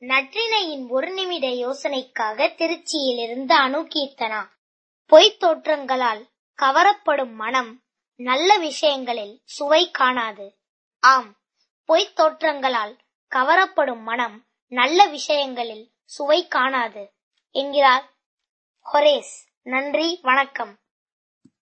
நற்றினையின் ஒரு நிமிட யோசனைக்காக திருச்சியிலிருந்து அணுகீர்த்தனா. பொய்த் தோற்றங்களால் கவரப்படும் மனம் நல்ல விஷயங்களில் சுவை காணாது. ஆம் பொய்த் தோற்றங்களால் கவரப்படும் மனம் நல்ல விஷயங்களில் சுவை காணாது. என்கிறார் ஹொரேஸ். நன்றி வணக்கம்.